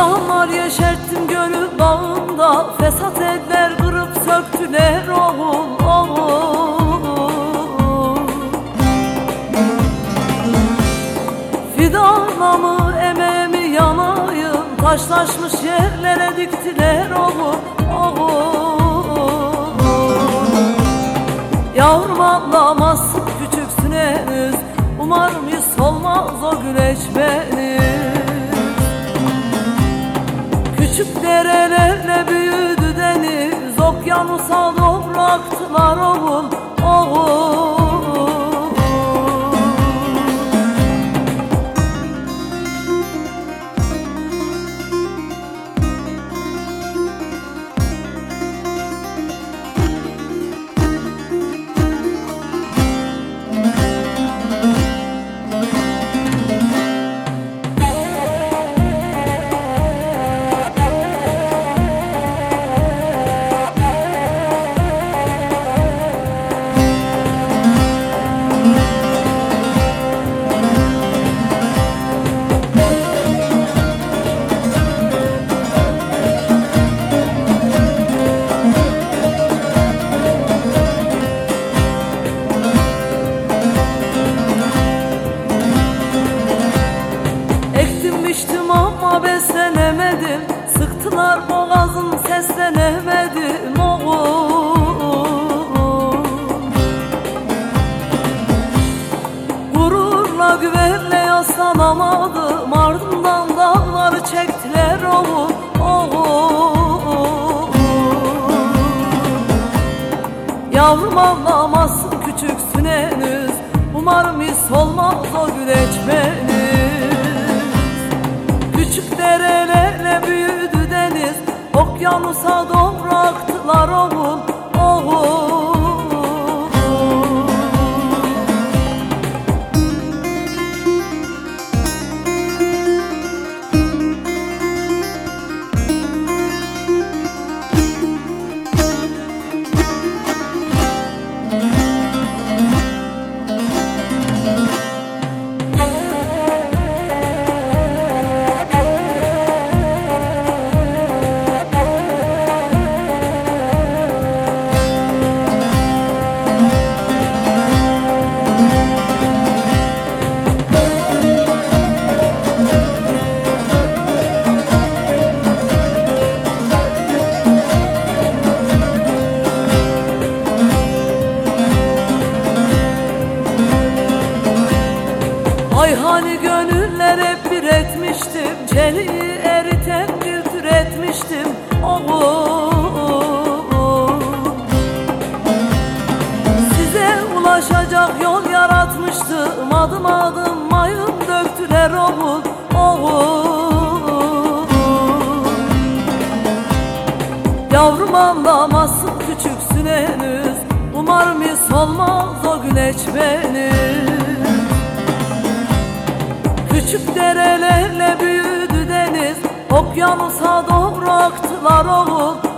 Fidanlar yeşerttim gönül bağında Fesat eller kırıp söktüler oğul oğul Fidanamı emeğimi yanayım? Taşlaşmış yerlere diktiler oğul oğul Yavrum anlamazsın küçüksün henüz. Umarım hiç olmaz o güneş benim Küçük derelerle büyüdü deniz Okyanusa doğru aktılar oğul beslenemedim Sıktılar boğazım seslenemedim oğul Gururla güvenle yaslanamadım. Ardından dağları çektiler oğul oğul Yavrum anlamazsın küçüksün henüz. Umarım his olmaz o güneş benim Küçük derelerle büyüdü deniz Okyanusa doğru Ay hani gönüller hep bir etmiştim Çeliği eriten bir tür etmiştim. Oğul. Size ulaşacak yol yaratmıştım. Adım adım mayın döktüler oğul. Oğul. Yavrum anlamazsın küçüksün henüz. Umarım hiç olmaz o güneş benim Küçük derelerle büyüdü deniz Okyanusa doğru aktılar oğul